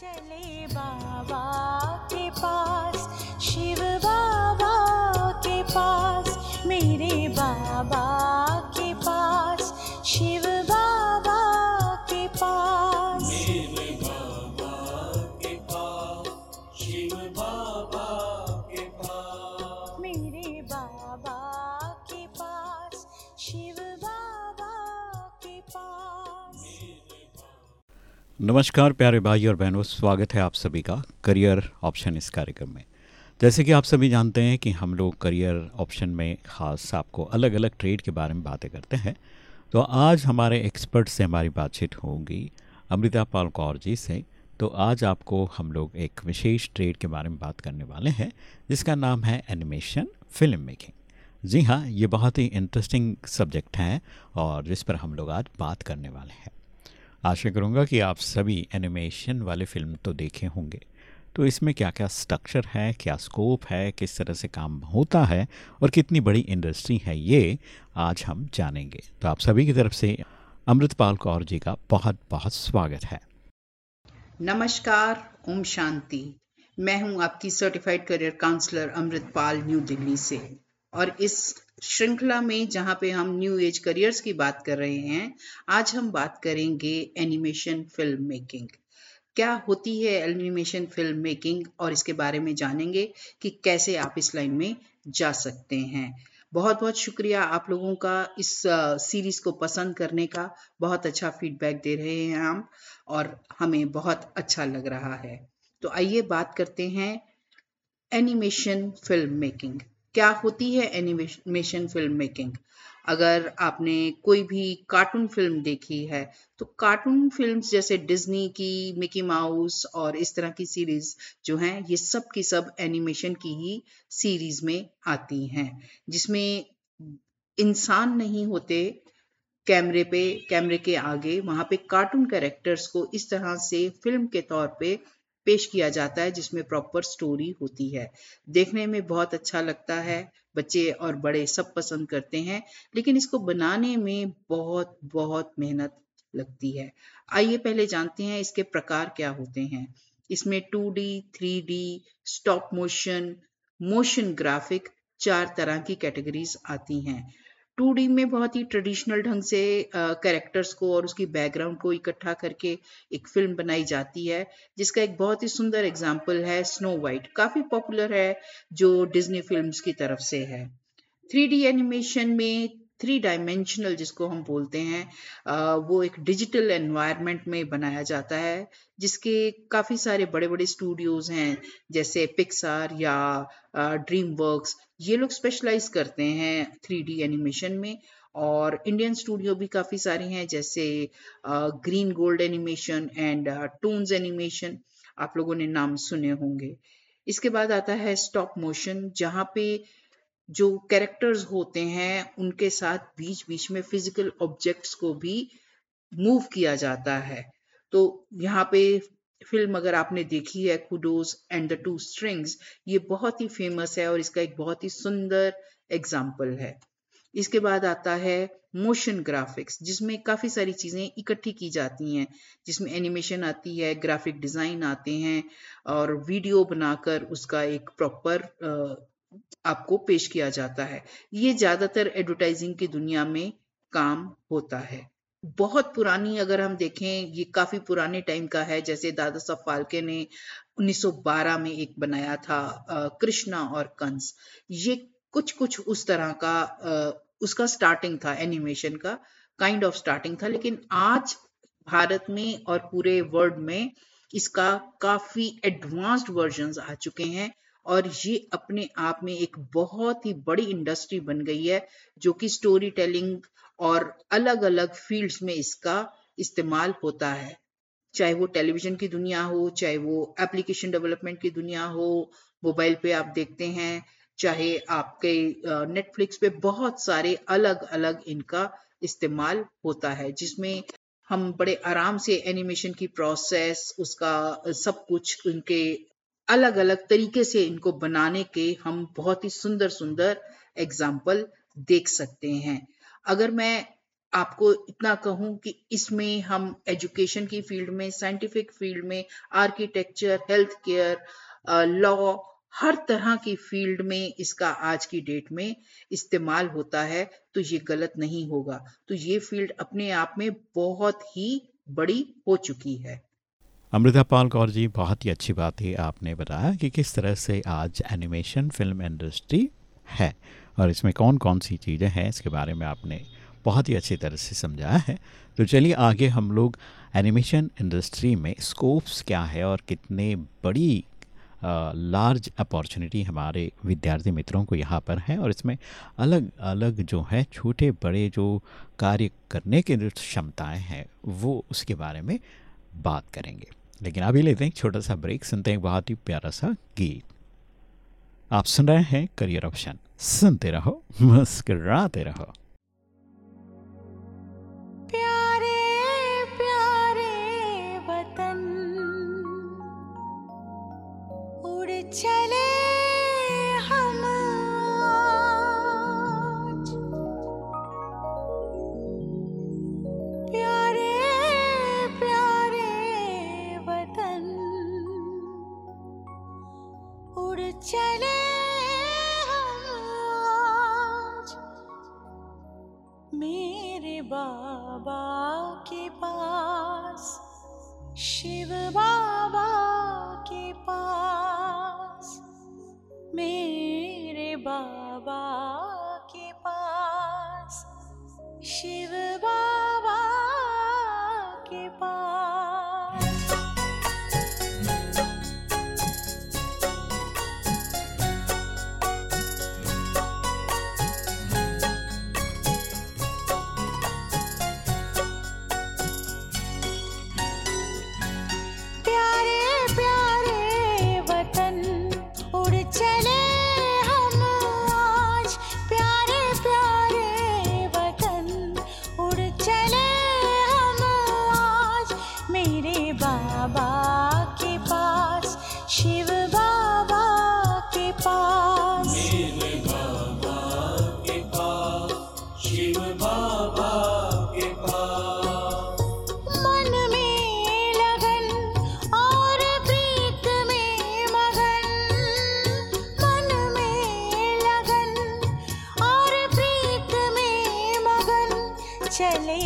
चले बाबा के नमस्कार प्यारे भाई और बहनों, स्वागत है आप सभी का करियर ऑप्शन इस कार्यक्रम में। जैसे कि आप सभी जानते हैं कि हम लोग करियर ऑप्शन में ख़ास आपको अलग अलग ट्रेड के बारे में बातें करते हैं। तो आज हमारे एक्सपर्ट से हमारी बातचीत होगी अमृता पाल कौर जी से। तो आज आपको हम लोग एक विशेष ट्रेड के बारे में बात करने वाले हैं, जिसका नाम है एनिमेशन फ़िल्म मेकिंग। जी हाँ ये बहुत ही इंटरेस्टिंग सब्जेक्ट है और जिस पर हम लोग आज बात करने वाले हैं। आशा करूँगा कि आप सभी एनिमेशन वाले फ़िल्म तो देखे होंगे। तो इसमें क्या क्या स्ट्रक्चर है, क्या स्कोप है, किस तरह से काम होता है और कितनी बड़ी इंडस्ट्री है ये आज हम जानेंगे। तो आप सभी की तरफ़ से अमृतपाल कौर जी का बहुत बहुत स्वागत है। नमस्कार, ओम शांति। मैं हूँ आपकी certified career counsellor Amritpal New Delhi से। और इस श्रृंखला में जहाँ पे हम न्यू एज करियर्स की बात कर रहे हैं, आज हम बात करेंगे एनिमेशन फ़िल्म मेकिंग क्या होती है एनिमेशन फ़िल्म मेकिंग और इसके बारे में जानेंगे कि कैसे आप इस लाइन में जा सकते हैं। बहुत बहुत शुक्रिया आप लोगों का इस सीरीज़ को पसंद करने का। बहुत अच्छा फीडबैक दे रहे हैं हम और हमें बहुत अच्छा लग रहा है। तो आइए बात करते हैं एनिमेशन फ़िल्म मेकिंग क्या होती है एनिमेशन फ़िल्म मेकिंग अगर आपने कोई भी कार्टून फ़िल्म देखी है तो कार्टून फिल्म्स जैसे डिज्नी की मिकी माउस और इस तरह की सीरीज़ जो हैं, ये सब की सब एनिमेशन की ही सीरीज़ में आती हैं। जिसमें इंसान नहीं होते कैमरे पे, कैमरे के आगे, वहाँ पे कार्टून कैरेक्टर्स को इस तरह से फ़िल्म के तौर पे पेश किया जाता है जिसमें प्रॉपर स्टोरी होती है। देखने में बहुत अच्छा लगता है बच्चे और बड़े सब पसंद करते हैं लेकिन इसको बनाने में बहुत बहुत मेहनत लगती है। आइए पहले जानते हैं इसके प्रकार क्या होते हैं। इसमें 2D, 3D, stop motion motion graphic चार तरह की कैटेगरीज आती हैं। 2D में बहुत ही ट्रेडिशनल ढंग से कैरेक्टर्स को और उसकी बैकग्राउंड को इकट्ठा करके एक फ़िल्म बनाई जाती है, जिसका एक बहुत ही सुंदर एग्ज़ाम्पल है स्नो वाइट काफ़ी पॉपुलर है, जो डिज्नी फिल्म्स की तरफ़ से है। थ्री एनिमेशन में थ्री डायमेंशनल जिसको हम बोलते हैं वो एक डिजिटल एनवायरनमेंट में बनाया जाता है, जिसके काफ़ी सारे बड़े बड़े स्टूडियोज हैं, जैसे पिक्सार या ड्रीम वर्क्स ये लोग स्पेशलाइज करते हैं थ्री डी एनिमेशन में, और इंडियन स्टूडियो भी काफ़ी सारे हैं, जैसे green gold animation and Toonz Animation आप लोगों ने नाम सुने होंगे। इसके बाद आता है स्टॉप मोशन जहाँ पे जो कैरेक्टर्स होते हैं, उनके साथ बीच बीच में फ़िज़िकल ऑब्जेक्ट्स को भी मूव किया जाता है। तो यहाँ पे फ़िल्म अगर आपने देखी है kudos and the two strings ये बहुत ही फ़ेमस है और इसका एक बहुत ही सुंदर एग्ज़ाम्पल है। इसके बाद आता है मोशन ग्राफिक्स जिसमें काफ़ी सारी चीज़ें इकट्ठी की जाती हैं। जिसमें एनिमेशन आती है ग्राफिक डिज़ाइन आते हैं और वीडियो बनाकर उसका एक प्रॉपर आपको पेश किया जाता है। ये ज़्यादातर एडवर्टाइजिंग की दुनिया में काम होता है। बहुत पुरानी अगर हम देखें, ये काफ़ी पुराने टाइम का है, जैसे दादा साहब फाल्के ने 1912 में एक बनाया था कृष्णा और कंस। ये कुछ कुछ उस तरह का उसका स्टार्टिंग था एनिमेशन का काइंड ऑफ़ स्टार्टिंग था, लेकिन आज भारत में और पूरे वर्ल्ड में इसका काफ़ी एडवांस्ड वर्जन आ चुके हैं। और ये अपने आप में एक बहुत ही बड़ी इंडस्ट्री बन गई है, जो कि स्टोरी टेलिंग और अलग अलग फील्ड्स में इसका इस्तेमाल होता है। चाहे वो टेलीविज़न की दुनिया हो, चाहे वो एप्लीकेशन डेवलपमेंट की दुनिया हो मोबाइल पे आप देखते हैं, चाहे आपके नेटफ्लिक्स पे बहुत सारे अलग अलग इनका इस्तेमाल होता है, जिसमें हम बड़े आराम से एनिमेशन की प्रोसेस उसका सब कुछ उनके अलग अलग तरीके से इनको बनाने के हम बहुत ही सुंदर सुंदर एग्ज़ाम्पल देख सकते हैं। अगर मैं आपको इतना कहूँ कि इसमें हम एजुकेशन की फ़ील्ड में साइंटिफिक फ़ील्ड में आर्किटेक्चर हेल्थ केयर लॉ हर तरह की फ़ील्ड में इसका आज की डेट में इस्तेमाल होता है तो ये गलत नहीं होगा। तो ये फ़ील्ड अपने आप में बहुत ही बड़ी हो चुकी है। अमृता पाल कौर जी, बहुत ही अच्छी बात है आपने बताया कि किस तरह से आज एनिमेशन फ़िल्म इंडस्ट्री है। और इसमें कौन कौन सी चीज़ें हैं, इसके बारे में आपने बहुत ही अच्छी तरह से समझाया है। तो चलिए आगे हम लोग एनिमेशन इंडस्ट्री में स्कोप्स क्या है और कितने बड़ी लार्ज अपॉर्चुनिटी हमारे विद्यार्थी मित्रों को यहाँ पर है और इसमें अलग अलग जो है छोटे बड़े जो कार्य करने की जो क्षमताएँ हैं, वो उसके बारे में बात करेंगे। लेकिन अभी लेते हैं छोटा सा ब्रेक, सुनते हैं बहुत ही प्यारा सा गीत। आप सुन रहे हैं करियर ऑप्शन सुनते रहो, मुस्कराते रहो। चले चले बाबा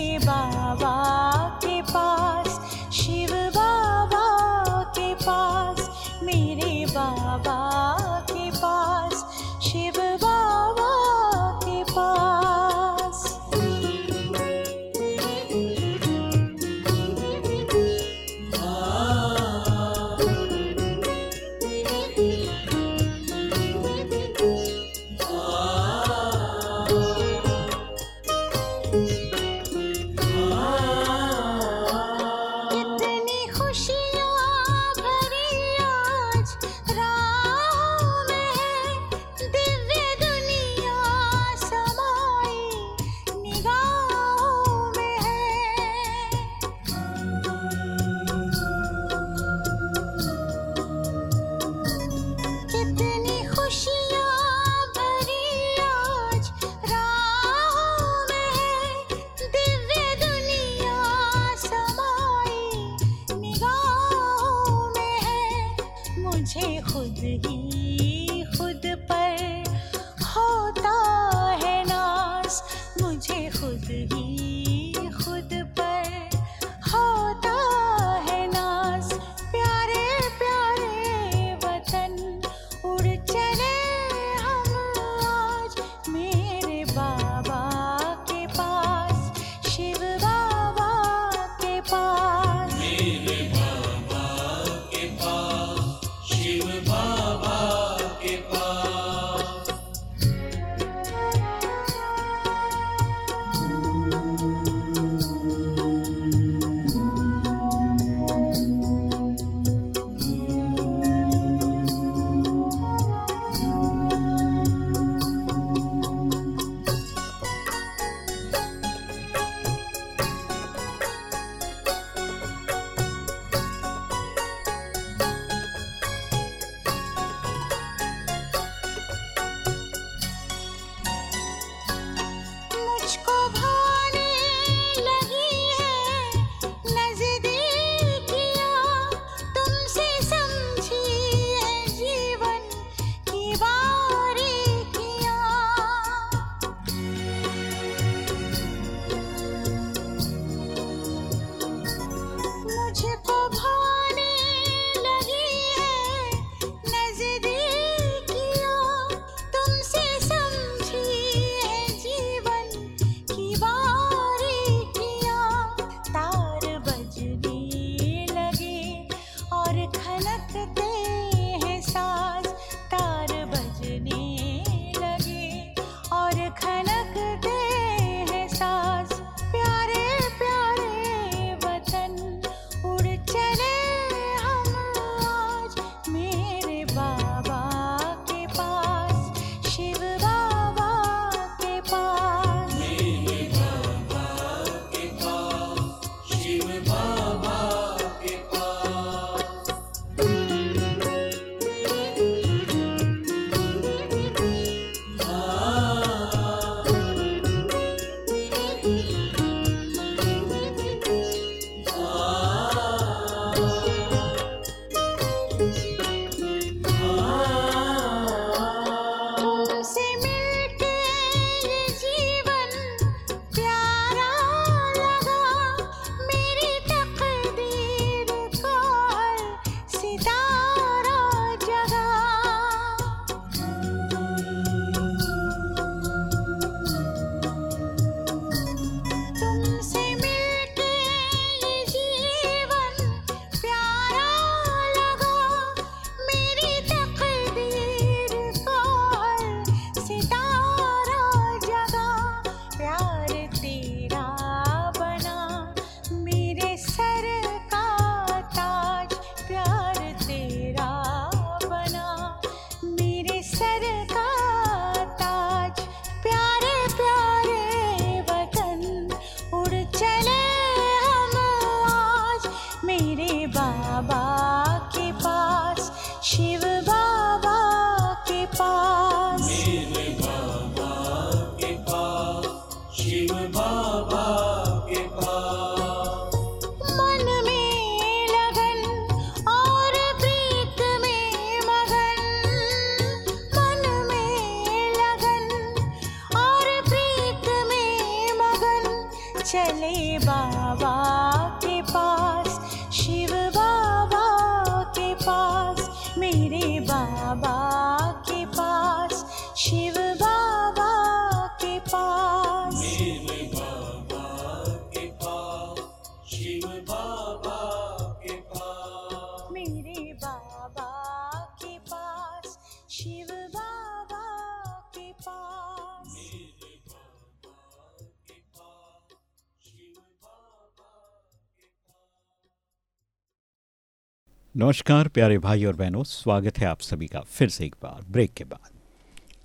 नमस्कार, प्यारे भाई और बहनों, स्वागत है आप सभी का फिर से एक बार ब्रेक के बाद।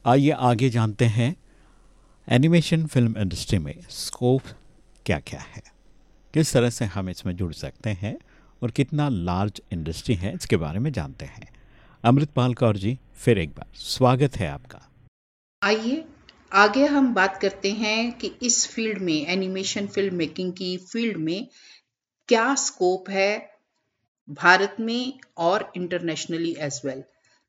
आइए आगे जानते हैं एनिमेशन फ़िल्म इंडस्ट्री में स्कोप क्या क्या है, किस तरह से हम इसमें जुड़ सकते हैं और कितना लार्ज इंडस्ट्री है, इसके बारे में जानते हैं। अमृतपाल कौर जी, फिर एक बार स्वागत है आपका। आइए, आगे हम बात करते हैं कि इस फ़ील्ड में एनिमेशन फ़िल्म मेकिंग की फ़ील्ड में क्या स्कोप है भारत में और इंटरनेशनली एज वेल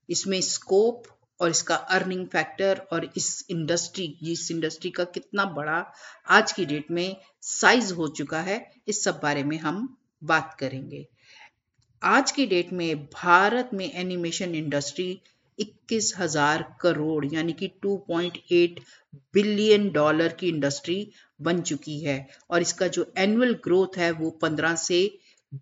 इसमें स्कोप और इसका अर्निंग फैक्टर और इस इंडस्ट्री इस इंडस्ट्री का कितना बड़ा आज की डेट में साइज़ हो चुका है, इस सब बारे में हम बात करेंगे। आज की डेट में भारत में एनिमेशन इंडस्ट्री इक्कीस हज़ार करोड़, यानी कि 2.8 बिलियन डॉलर की इंडस्ट्री बन चुकी है। और इसका जो एनुअल ग्रोथ है वो 15 से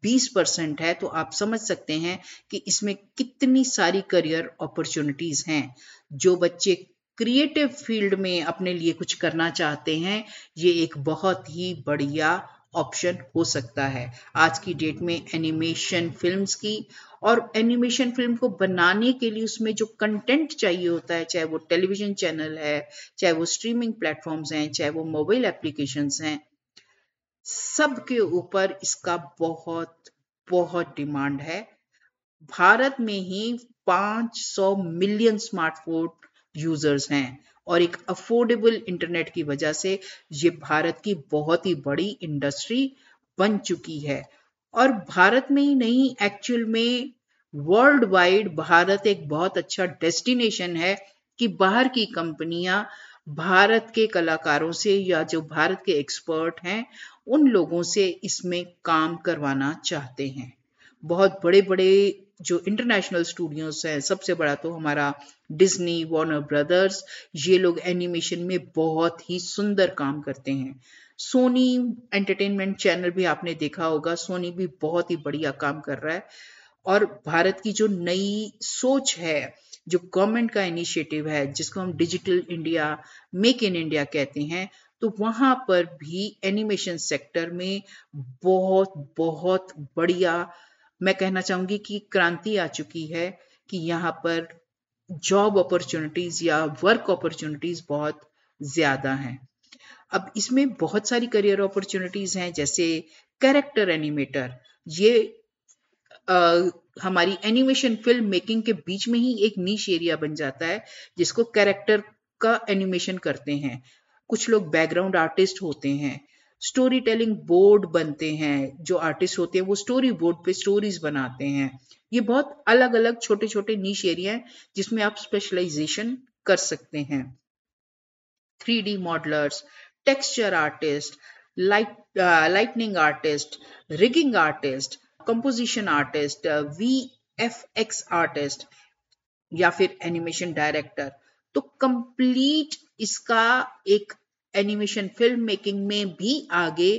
20 परसेंट है तो आप समझ सकते हैं कि इसमें कितनी सारी करियर अपॉर्चुनिटीज़ हैं। जो बच्चे क्रिएटिव फ़ील्ड में अपने लिए कुछ करना चाहते हैं, ये एक बहुत ही बढ़िया ऑप्शन हो सकता है। आज की डेट में एनिमेशन फिल्म्स की और एनिमेशन फ़िल्म को बनाने के लिए उसमें जो कंटेंट चाहिए होता है, चाहे वो टेलीविज़न चैनल है, चाहे वो स्ट्रीमिंग प्लेटफॉर्म्स हैं, चाहे वो मोबाइल एप्लीकेशंस हैं सब के ऊपर इसका बहुत बहुत डिमांड है। भारत में ही 500 मिलियन स्मार्टफ़ोन यूज़र्स हैं और एक अफोर्डेबल इंटरनेट की वजह से ये भारत की बहुत ही बड़ी इंडस्ट्री बन चुकी है। और भारत में ही नहीं एक्चुअल में वर्ल्ड वाइड भारत एक बहुत अच्छा डेस्टिनेशन है कि बाहर की कंपनियाँ भारत के कलाकारों से या जो भारत के एक्सपर्ट हैं, उन लोगों से इसमें काम करवाना चाहते हैं। बहुत बड़े बड़े जो इंटरनेशनल स्टूडियोज हैं, सबसे बड़ा तो हमारा डिज्नी वार्नर ब्रदर्स ये लोग एनिमेशन में बहुत ही सुंदर काम करते हैं। सोनी एंटरटेनमेंट चैनल भी आपने देखा होगा सोनी भी बहुत ही बढ़िया काम कर रहा है। और भारत की जो नई सोच है जो गवर्नमेंट का इनिशिएटिव है, जिसको हम digital India make in India कहते हैं तो वहाँ पर भी एनिमेशन सेक्टर में बहुत बहुत बढ़िया, मैं कहना चाहूँगी कि क्रांति आ चुकी है कि यहाँ पर जॉब अपॉर्चुनिटीज़ या वर्क अपॉर्चुनिटीज़ बहुत ज़्यादा हैं। अब इसमें बहुत सारी करियर अपॉर्चुनिटीज़ हैं, जैसे कैरेक्टर एनिमेटर ये हमारी एनिमेशन फ़िल्म मेकिंग के बीच में ही एक नीच एरिया बन जाता है, जिसको कैरेक्टर का एनिमेशन करते हैं। कुछ लोग बैकग्राउंड आर्टिस्ट होते हैं स्टोरी टेलिंग बोर्ड बनते हैं, जो आर्टिस्ट होते हैं, वो स्टोरी बोर्ड पे स्टोरीज बनाते हैं। ये बहुत अलग अलग छोटे छोटे नीच एरिया हैं, जिसमें आप स्पेशलाइजेशन कर सकते हैं। Three D modellers texture artist light lightning artist rigging artist composition artist V F X artist या फिर एनिमेशन डायरेक्टर तो कंप्लीट इसका एक एनिमेशन फ़िल्म मेकिंग में भी आगे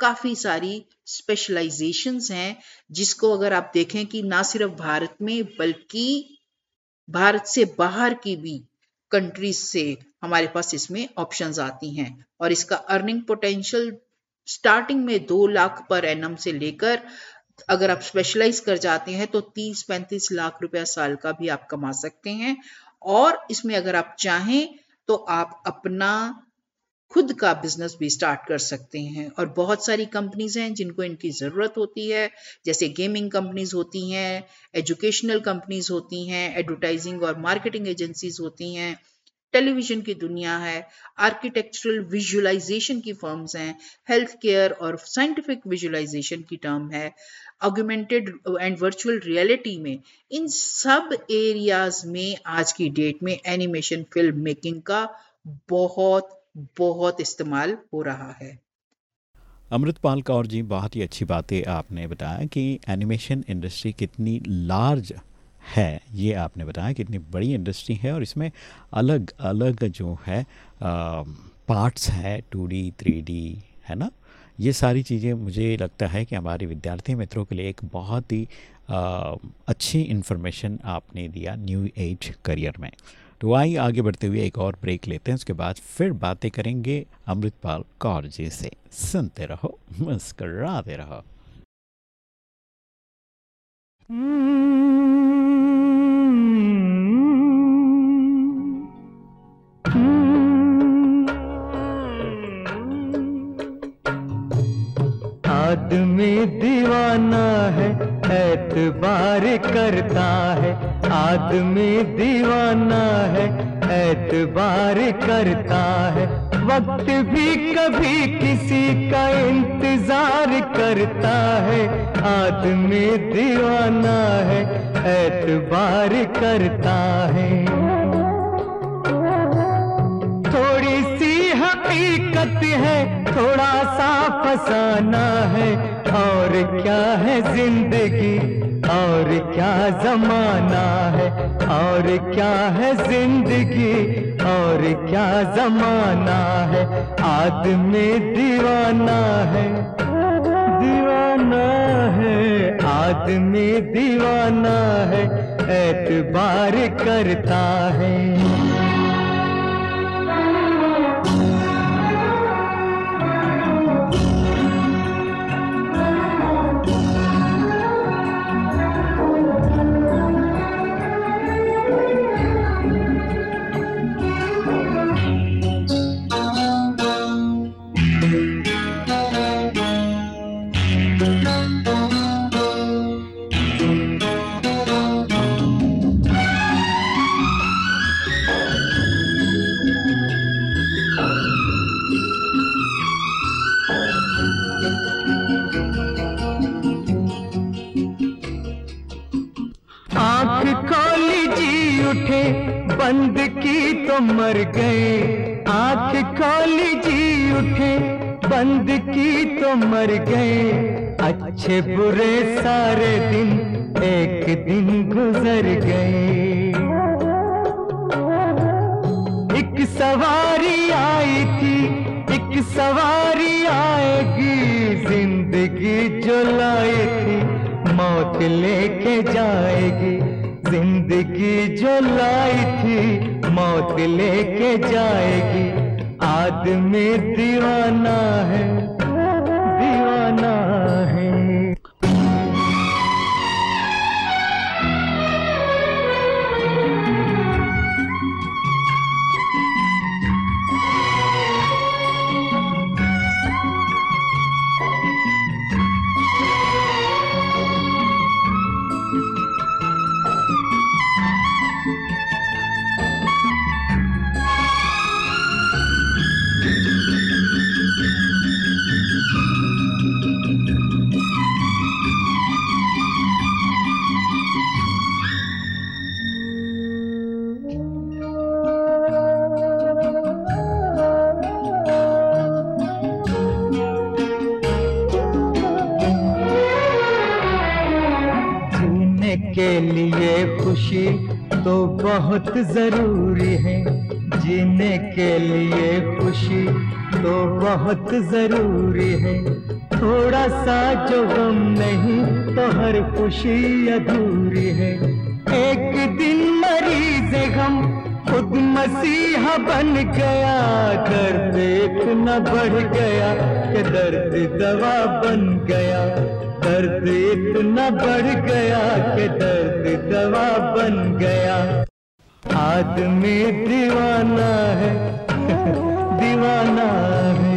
काफ़ी सारी स्पेशलाइजेशंस हैं, जिसको अगर आप देखें कि ना सिर्फ़ भारत में, बल्कि भारत से बाहर की भी कंट्रीज़ से हमारे पास इसमें ऑप्शंस आती हैं। और इसका अर्निंग पोटेंशियल स्टार्टिंग में दो लाख पर एनम से लेकर अगर आप स्पेशलाइज कर जाते हैं तो 30-35 लाख रुपया साल का भी आप कमा सकते हैं। और इसमें अगर आप चाहें तो आप अपना खुद का बिज़नेस भी स्टार्ट कर सकते हैं। और बहुत सारी कंपनीज़ हैं जिनको इनकी ज़रूरत होती है। जैसे गेमिंग कंपनीज़ होती हैं एजुकेशनल कंपनीज़ होती हैं एडवर्टाइजिंग और मार्केटिंग एजेंसीज होती हैं। टेलीविज़न की दुनिया है आर्किटेक्चरल विजुअलाइजेशन की फर्म्स हैं हेल्थ केयर और साइंटिफिक विजुअलाइजेशन की टर्म है ऑग्यूमेंटेड एंड वर्चुअल रियलिटी में, इन सब एरियाज़ में आज की डेट में एनिमेशन फ़िल्म मेकिंग का बहुत बहुत इस्तेमाल हो रहा है। अमृतपाल कौर जी, बहुत ही अच्छी बातें आपने बताया कि एनिमेशन इंडस्ट्री कितनी लार्ज है ये आपने बताया कि इतनी बड़ी इंडस्ट्री है और इसमें अलग अलग जो है पार्ट्स है टू डी थ्री डी है ना? ये सारी चीज़ें मुझे लगता है कि हमारे विद्यार्थी मित्रों के लिए एक बहुत ही आ, अच्छी इन्फॉर्मेशन आपने दिया न्यू एज करियर में। तो आइए आगे बढ़ते हुए एक और ब्रेक लेते हैं उसके बाद फिर बातें करेंगे अमृतपाल कौर जी से। सुनते रहो मुस्कराते रहो। आदमी दीवाना है, ऐतबार करता है। आदमी दीवाना है, ऐतबार करता है। वक्त भी कभी किसी का इंतज़ार करता है। आदमी दीवाना है, ऐतबार करता है। है थोड़ा सा फसाना है। और क्या है ज़िंदगी? और क्या जमाना है? और क्या है ज़िंदगी? और क्या जमाना है? आदमी दीवाना है। दीवाना है। आदमी दीवाना है। एतबार करता है। बहुत ज़रूरी है जीने के लिए खुशी तो बहुत ज़रूरी है। थोड़ा सा जो गम नहीं तो हर खुशी अधूरी है। एक दिन मरीज़ गम खुद मसीहा बन गया, दर्द इतना बढ़ गया कि दर्द दवा बन गया। दर्द इतना बढ़ गया कि दर्द दवा बन गया। आदमी दीवाना है दीवाना है।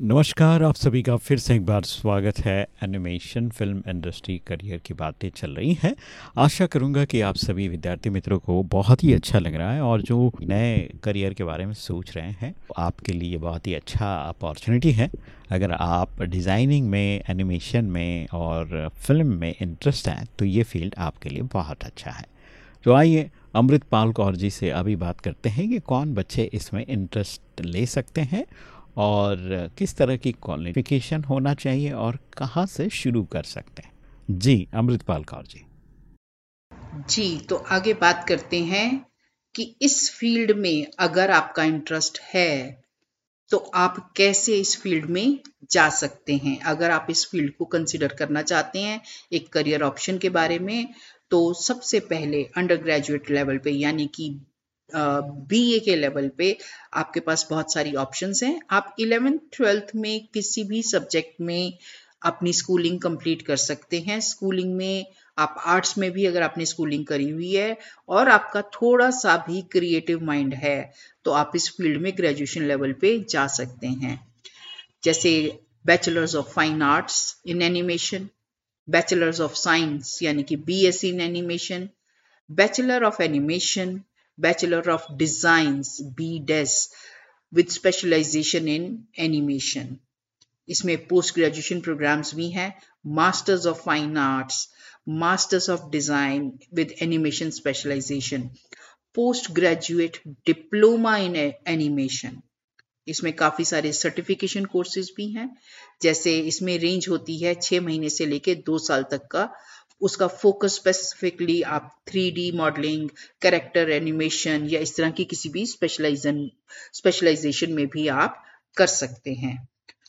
नमस्कार, आप सभी का फिर से एक बार स्वागत है। एनिमेशन फ़िल्म इंडस्ट्री करियर की बातें चल रही हैं। आशा करूँगा कि आप सभी विद्यार्थी मित्रों को बहुत ही अच्छा लग रहा है और जो नए करियर के बारे में सोच रहे हैं, आपके लिए बहुत ही अच्छा अपॉर्चुनिटी है। अगर आप डिज़ाइनिंग में एनिमेशन में और फ़िल्म में इंटरेस्ट है तो ये फ़ील्ड आपके लिए बहुत अच्छा है। तो आइए अमृतपाल कौर जी से अभी बात करते हैं कि कौन बच्चे इसमें इंटरेस्ट ले सकते हैं और किस तरह की क्वालिफिकेशन होना चाहिए और कहाँ से शुरू कर सकते हैं? जी, अमृतपाल कौर जी। जी तो आगे बात करते हैं कि इस फ़ील्ड में अगर आपका इंटरेस्ट है तो आप कैसे इस फ़ील्ड में जा सकते हैं? अगर आप इस फ़ील्ड को कंसिडर करना चाहते हैं, एक करियर ऑप्शन के बारे में तो सबसे पहले अंडर ग्रेजुएट लेवल पे, यानी कि बी ए के लेवल पे आपके पास बहुत सारी ऑप्शंस हैं। आप इलेवेंथ ट्वेल्थ में किसी भी सब्जेक्ट में अपनी स्कूलिंग कंप्लीट कर सकते हैं। स्कूलिंग में आप आर्ट्स में भी अगर आपने स्कूलिंग करी हुई है और आपका थोड़ा सा भी क्रिएटिव माइंड है तो आप इस फ़ील्ड में ग्रेजुएशन लेवल पे जा सकते हैं। जैसे bachelors of fine arts in animation bachelors of science यानी कि BSc in animation bachelor of animation of designs B Des with specialisation in animation इसमें पोस्ट ग्रेजुएशन प्रोग्राम्स भी हैं masters of fine arts masters of design with animation specialisation post graduate diploma in animation इसमें काफ़ी सारे certification courses भी हैं, जैसे इसमें रेंज होती है छः महीने से लेके दो साल तक का उसका फोकस स्पेसिफिकली आप three D modelling character animation या इस तरह की किसी भी स्पेशलाइजन स्पेशलाइजेशन में भी आप कर सकते हैं।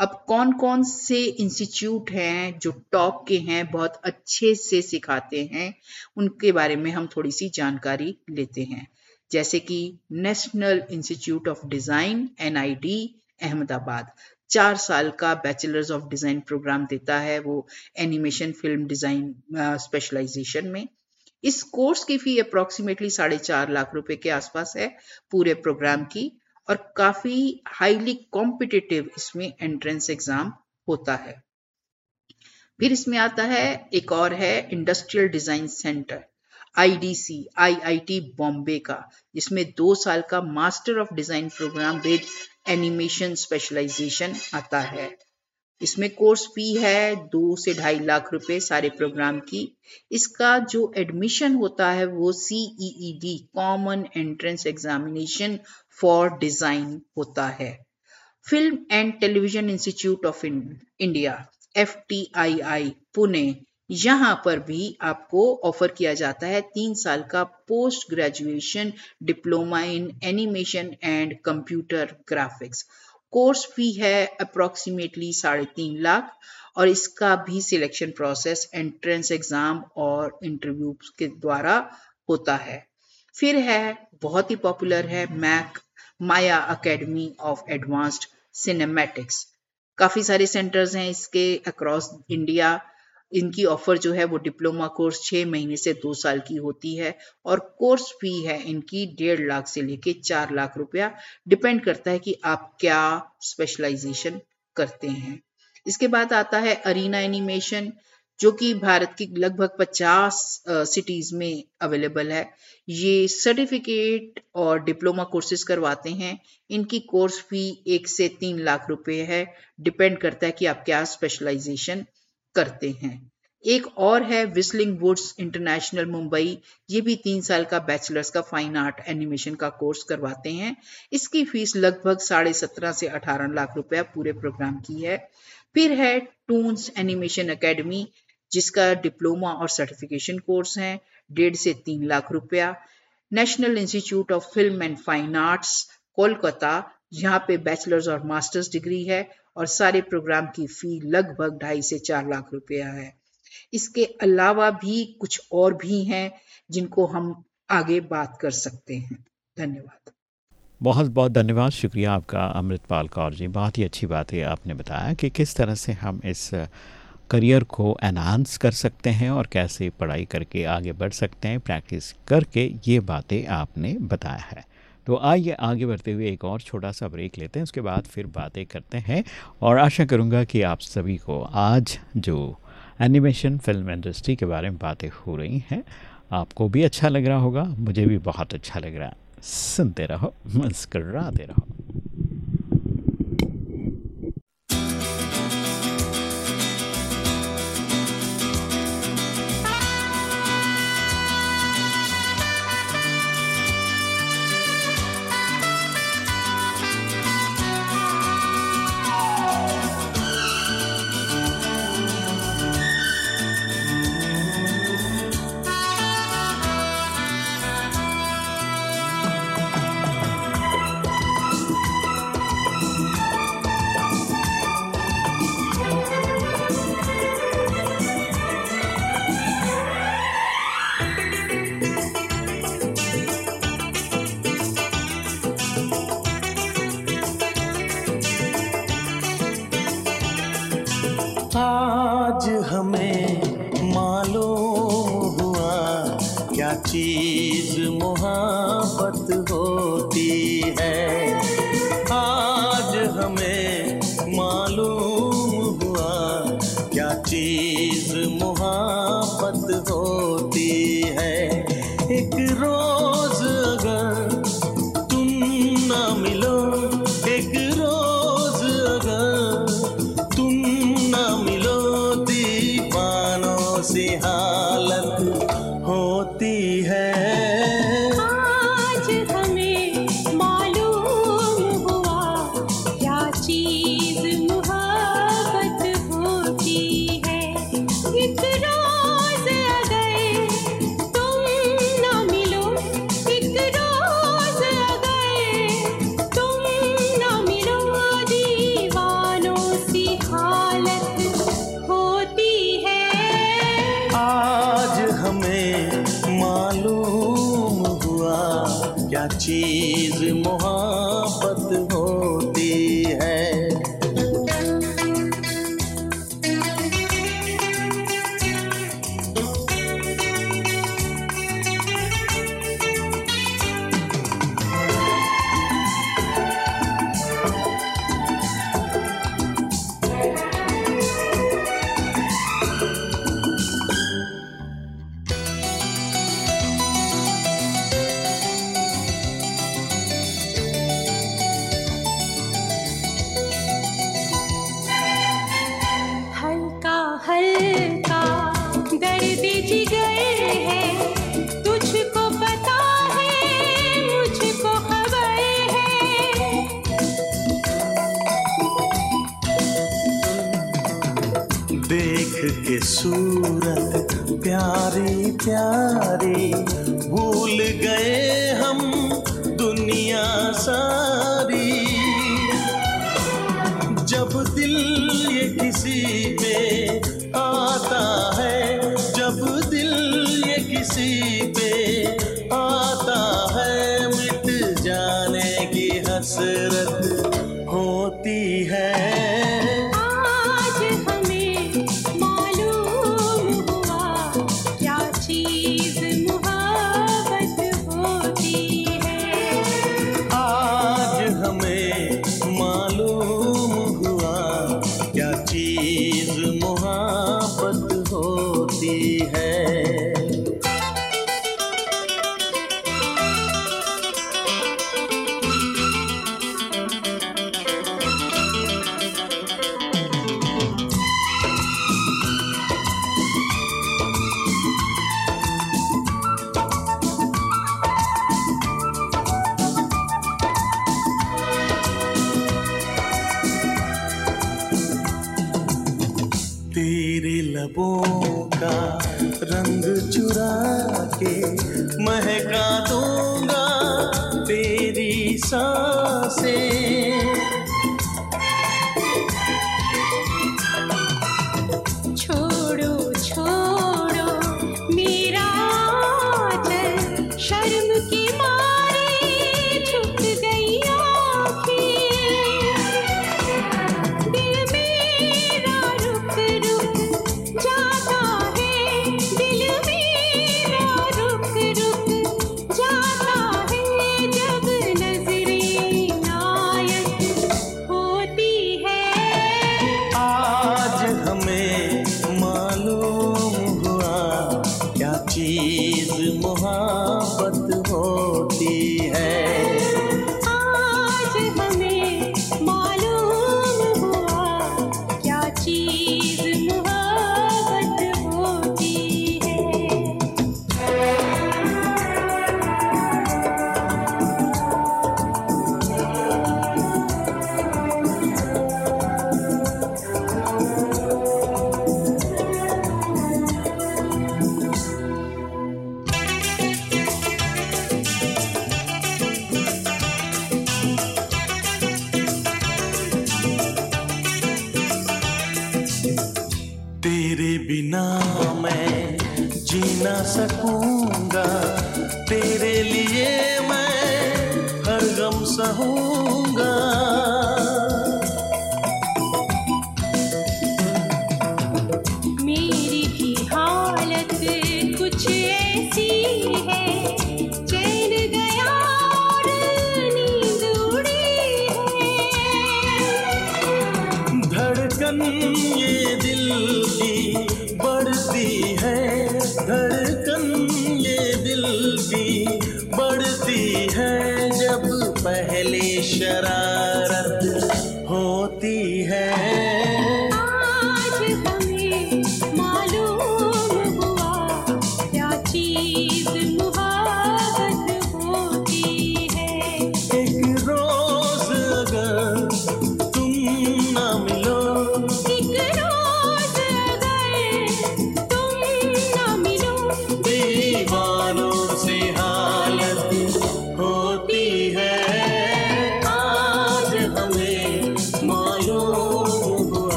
अब कौन कौन से इंस्टीट्यूट हैं जो टॉप के हैं, बहुत अच्छे से सिखाते हैं, उनके बारे में हम थोड़ी सी जानकारी लेते हैं। जैसे कि national institute of design NID Ahmedabad चार साल का बैचलर्स ऑफ़ डिज़ाइन प्रोग्राम देता है वो एनिमेशन फ़िल्म डिज़ाइन स्पेशलाइजेशन में। इस कोर्स की फ़ी अप्रोक्सीमेटली साढ़े चार लाख रुपए के आसपास है पूरे प्रोग्राम की और काफ़ी हाईली कॉम्पिटिटिव इसमें एंट्रेंस एग्ज़ाम होता है। फिर इसमें आता है, एक और है industrial design centre IDC IIT Bombay का, जिसमें दो साल का master of design programme with animation specialisation आता है। इसमें कोर्स फ़ी है दो से ढाई लाख रुपए सारे प्रोग्राम की। इसका जो एडमिशन होता है वो CEED common entrance examination for design होता है। Film and television institute of India F Pune. यहाँ पर भी आपको ऑफ़र किया जाता है तीन साल का post graduation diploma in animation and computer graphics course fee है अप्रोक्सीमेटली साढ़े तीन लाख और इसका भी सिलेक्शन प्रोसेस एंट्रेंस एग्ज़ाम और इंटरव्यू के द्वारा होता है। फिर है, बहुत ही पॉपुलर है MAAC Maya academy of advanced cinematics काफ़ी सारे सेंटर्स हैं इसके अक्रॉस इंडिया इनकी ऑफ़र जो है वो डिप्लोमा कोर्स छह महीने से दो साल की होती है और कोर्स फ़ी है इनकी डेढ़ लाख से लेके चार लाख रुपया। डिपेंड करता है कि आप क्या स्पेशलाइजेशन करते हैं। इसके बाद आता है अरीना एनिमेशन जो कि भारत की लगभग 50 सिटीज़ में अवेलेबल है। ये सर्टिफिकेट और डिप्लोमा कोर्सेज करवाते हैं। इनकी कोर्स फ़ी एक से तीन लाख रुपए है। डिपेंड करता है कि आप क्या स्पेशलाइजेशन करते हैं। एक और है विस्लिंग वुड्स इंटरनेशनल मुंबई। ये भी तीन साल का बैचलर्स का फाइन आर्ट एनिमेशन का कोर्स करवाते हैं। इसकी फ़ीस लगभग साढ़े सत्रह से अठारह लाख रुपया पूरे प्रोग्राम की है। फिर है टून्स एनिमेशन एकेडमी जिसका डिप्लोमा और सर्टिफिकेशन कोर्स है, डेढ़ से तीन लाख रुपया। National institute of film and fine arts Kolkata. यहाँ पे बैचलर्स और मास्टर्स डिग्री है और सारे प्रोग्राम की फ़ी लगभग ढाई से चार लाख रुपया है। इसके अलावा भी कुछ और भी हैं जिनको हम आगे बात कर सकते हैं। धन्यवाद। बहुत बहुत धन्यवाद। शुक्रिया आपका, अमृतपाल कौर जी। बहुत ही अच्छी बात है, आपने बताया कि किस तरह से हम इस करियर को एनहांस कर सकते हैं और कैसे पढ़ाई करके आगे बढ़ सकते हैं प्रैक्टिस करके ये बातें आपने बताया है। तो आइए आगे बढ़ते हुए एक और छोटा सा ब्रेक लेते हैं, उसके बाद फिर बातें करते हैं। और आशा करूँगा कि आप सभी को आज जो एनिमेशन, फ़िल्म इंडस्ट्री के बारे में बातें हो रही हैं, आपको भी अच्छा लग रहा होगा, मुझे भी बहुत अच्छा लग रहा है। सुनते रहो, मुस्कराते रहो। आज हमें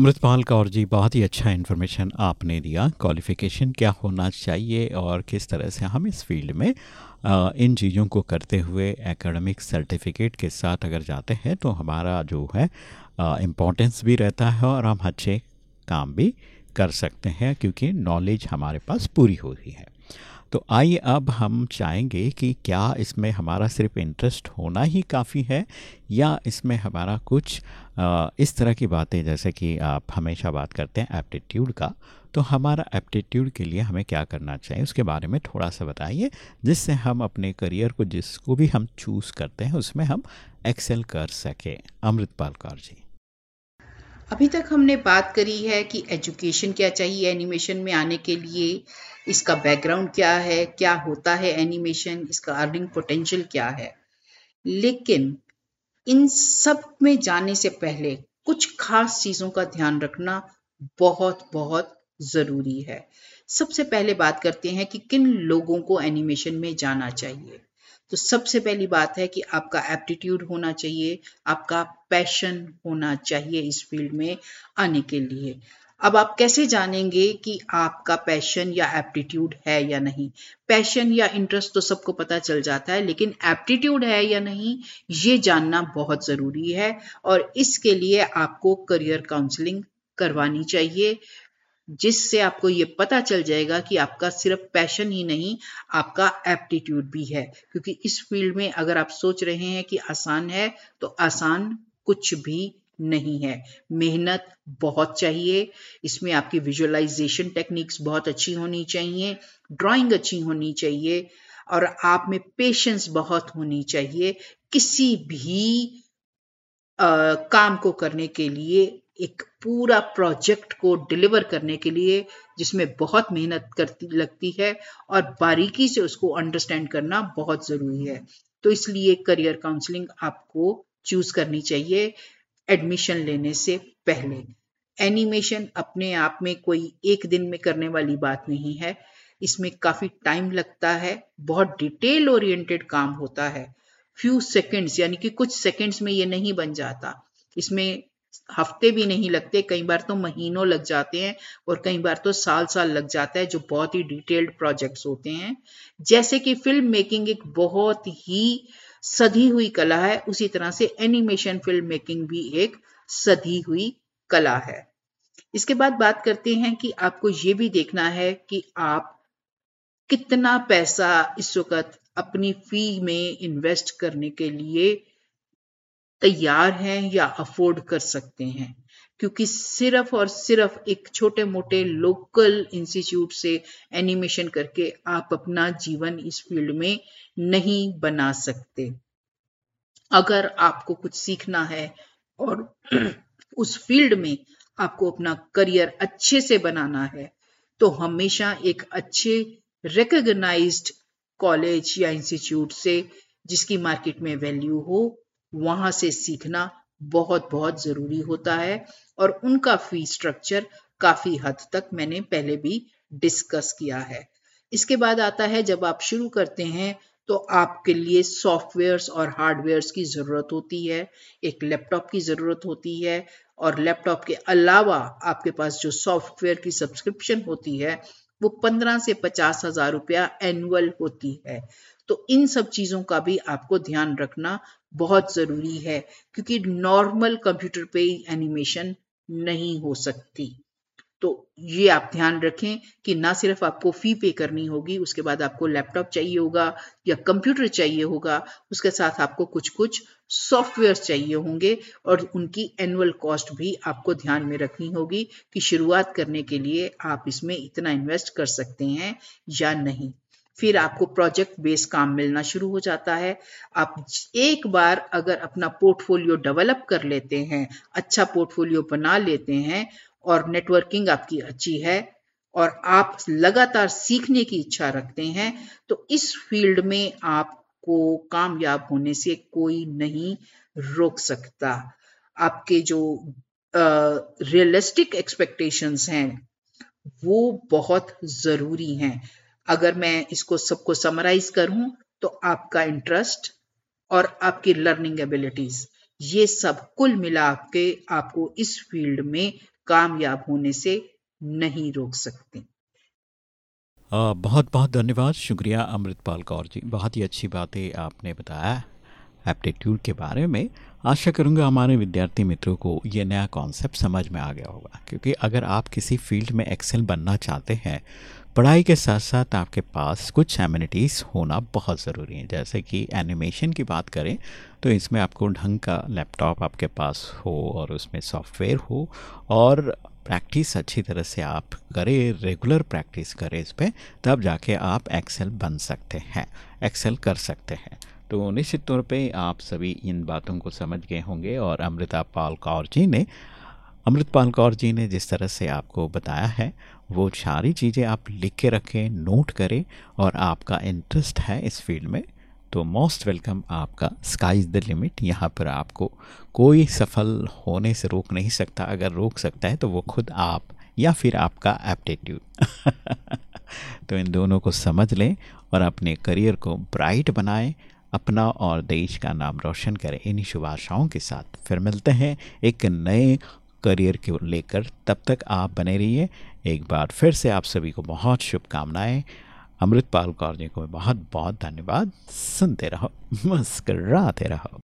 अमृतपाल कौर जी, बहुत ही अच्छा इन्फॉर्मेशन आपने दिया। क्वालिफिकेशन क्या होना चाहिए और किस तरह से हम इस फ़ील्ड में इन चीज़ों को करते हुए एकेडमिक सर्टिफिकेट के साथ अगर जाते हैं तो हमारा जो है इम्पोर्टेंस भी रहता है और हम अच्छे काम भी कर सकते हैं क्योंकि नॉलेज हमारे पास पूरी होती है तो आइए अब हम चाहेंगे कि क्या इसमें हमारा सिर्फ़ इंटरेस्ट होना ही काफ़ी है या इसमें हमारा कुछ इस तरह की बातें, जैसे कि आप हमेशा बात करते हैं एप्टीट्यूड का तो हमारा एप्टीट्यूड के लिए हमें क्या करना चाहिए, उसके बारे में थोड़ा सा बताइए, जिससे हम अपने करियर को, जिसको भी हम चूज़ करते हैं, उसमें हम एक्सेल कर सकें। अमृतपाल कौर जी। अभी तक हमने बात करी है कि एजुकेशन क्या चाहिए एनिमेशन में आने के लिए, इसका बैकग्राउंड क्या है, क्या होता है एनिमेशन इसका अर्निंग पोटेंशियल क्या है। लेकिन इन सब में जाने से पहले कुछ खास चीज़ों का ध्यान रखना बहुत बहुत ज़रूरी है। सबसे पहले बात करते हैं कि किन लोगों को एनिमेशन में जाना चाहिए। तो सबसे पहली बात है कि आपका एप्टीट्यूड होना चाहिए, आपका पैशन होना चाहिए इस फ़ील्ड में आने के लिए। अब आप कैसे जानेंगे कि आपका पैशन या एप्टीट्यूड है या नहीं? पैशन या इंटरेस्ट तो सबको पता चल जाता है, लेकिन एप्टीट्यूड है या नहीं, ये जानना बहुत ज़रूरी है और इसके लिए आपको करियर काउंसलिंग करवानी चाहिए, जिससे आपको ये पता चल जाएगा कि आपका सिर्फ़ पैशन ही नहीं, आपका एप्टीट्यूड भी है। क्योंकि इस फ़ील्ड में अगर आप सोच रहे हैं कि आसान है तो आसान कुछ भी नहीं है। मेहनत बहुत चाहिए। इसमें आपकी विजुअलाइजेशन टेक्निक्स बहुत अच्छी होनी चाहिए। ड्राइंग अच्छी होनी चाहिए और आप में पेशेंस बहुत होनी चाहिए। किसी भी आ, काम को करने के लिए एक पूरा प्रोजेक्ट को डिलीवर करने के लिए जिसमें बहुत मेहनत करती लगती है और बारीकी से उसको अंडरस्टैंड करना बहुत ज़रूरी है। तो इसलिए करियर काउंसलिंग आपको चूज़ करनी चाहिए। एडमिशन लेने से पहले। एनिमेशन अपने आप में कोई एक दिन में करने वाली बात नहीं है। इसमें काफ़ी टाइम लगता है, बहुत डिटेल ओरिएंटेड काम होता है। फ्यू सेकंड्स यानी कि कुछ सेकंड्स में ये नहीं बन जाता। इसमें हफ़्ते भी नहीं लगते, कई बार तो महीनों लग जाते हैं और कई बार तो साल साल लग जाता है, जो बहुत ही डिटेल्ड प्रोजेक्ट्स होते हैं। जैसे कि फ़िल्म मेकिंग एक बहुत ही सधी हुई कला है। उसी तरह से एनिमेशन फ़िल्म मेकिंग भी एक सधी हुई कला है। इसके बाद बात करते हैं कि आपको ये भी देखना है कि आप कितना पैसा इस वक्त अपनी फ़ी में इन्वेस्ट करने के लिए तैयार हैं या अफोर्ड कर सकते हैं। क्योंकि सिर्फ़ और सिर्फ़ एक छोटे मोटे लोकल इंस्टीट्यूट से एनिमेशन करके आप अपना जीवन इस फ़ील्ड में नहीं बना सकते। अगर आपको कुछ सीखना है और उस फ़ील्ड में आपको अपना करियर अच्छे से बनाना है तो हमेशा एक अच्छे रिकग्नाइज्ड कॉलेज या इंस्टीट्यूट से जिसकी मार्केट में वैल्यू हो, वहाँ से सीखना बहुत बहुत ज़रूरी होता है। और उनका फ़ी स्ट्रक्चर काफ़ी हद तक मैंने पहले भी डिस्कस किया है। इसके बाद आता है जब आप शुरू करते हैं तो आपके लिए सॉफ्टवेयर्स और हार्डवेयर्स की ज़रूरत होती है, एक लैपटॉप की ज़रूरत होती है, और लैपटॉप के अलावा आपके पास जो सॉफ्टवेयर की सब्सक्रिप्शन होती है, वो पंद्रह से पचास हज़ार रुपया एनुअल होती है। तो इन सब चीज़ों का भी आपको ध्यान रखना बहुत ज़रूरी है, क्योंकि नॉर्मल कंप्यूटर पे एनिमेशन नहीं हो सकती। तो ये आप ध्यान रखें कि ना सिर्फ़ आपको फ़ी पे करनी होगी, उसके बाद आपको लैपटॉप चाहिए होगा या कंप्यूटर चाहिए होगा, उसके साथ आपको कुछ कुछ सॉफ्टवेयर चाहिए होंगे और उनकी एनुअल कॉस्ट भी आपको ध्यान में रखनी होगी कि शुरुआत करने के लिए आप इसमें इतना इन्वेस्ट कर सकते हैं या नहीं। फिर आपको प्रोजेक्ट बेस काम मिलना शुरू हो जाता है। आप एक बार अगर अपना पोर्टफोलियो डेवलप कर लेते हैं अच्छा पोर्टफोलियो बना लेते हैं और नेटवर्किंग आपकी अच्छी है और आप लगातार सीखने की इच्छा रखते हैं तो इस फ़ील्ड में आपको कामयाब होने से कोई नहीं रोक सकता। आपके जो रियलिस्टिक एक्सपेक्टेशंस हैं, वो बहुत ज़रूरी हैं। अगर मैं इसको सबको समराइज करूँ तो आपका इंटरेस्ट और आपकी लर्निंग एबिलिटीज ये सब कुल मिला के आपको इस फ़ील्ड में कामयाब होने से नहीं रोक सकते। बहुत बहुत धन्यवाद। शुक्रिया अमृतपाल कौर जी। बहुत ही अच्छी बातें आपने बताया। एप्टीट्यूड के बारे में आशा करूँगा हमारे विद्यार्थी मित्रों को ये नया कॉन्सेप्ट समझ में आ गया होगा। क्योंकि अगर आप किसी फ़ील्ड में एक्सेल बनना चाहते हैं, पढ़ाई के साथ साथ आपके पास कुछ एम्यूनिटीज़ होना बहुत ज़रूरी है। जैसे कि एनिमेशन की बात करें तो इसमें आपको ढंग का लैपटॉप आपके पास हो और उसमें सॉफ्टवेयर हो और प्रैक्टिस अच्छी तरह से आप करें रेगुलर प्रैक्टिस करें इस पर तब जाके आप एक्सेल बन सकते हैं एक्सेल कर सकते हैं। तो निश्चित तौर पे आप सभी इन बातों को समझ गए होंगे और अमृता पाल कौर जी ने अमृतपाल कौर जी ने जिस तरह से आपको बताया है, वो सारी चीज़ें आप लिख के रखें, नोट करें और आपका इंटरेस्ट है इस फ़ील्ड में तो मोस्ट वेलकम आपका स्काई इज़ द लिमिट यहाँ पर आपको कोई सफल होने से रोक नहीं सकता। अगर रोक सकता है तो वो खुद आप या फिर आपका एप्टीट्यूड तो इन दोनों को समझ लें और अपने करियर को ब्राइट बनाएँ। अपना और देश का नाम रोशन करें इन्हीं शुभ आशाओं के साथ। फिर मिलते हैं एक नए करियर को लेकर। तब तक आप बने रहिए। एक बार फिर से आप सभी को बहुत शुभकामनाएँ। अमृतपाल कौर जी को बहुत बहुत धन्यवाद। सुनते रहो, मुस्कराते रहो।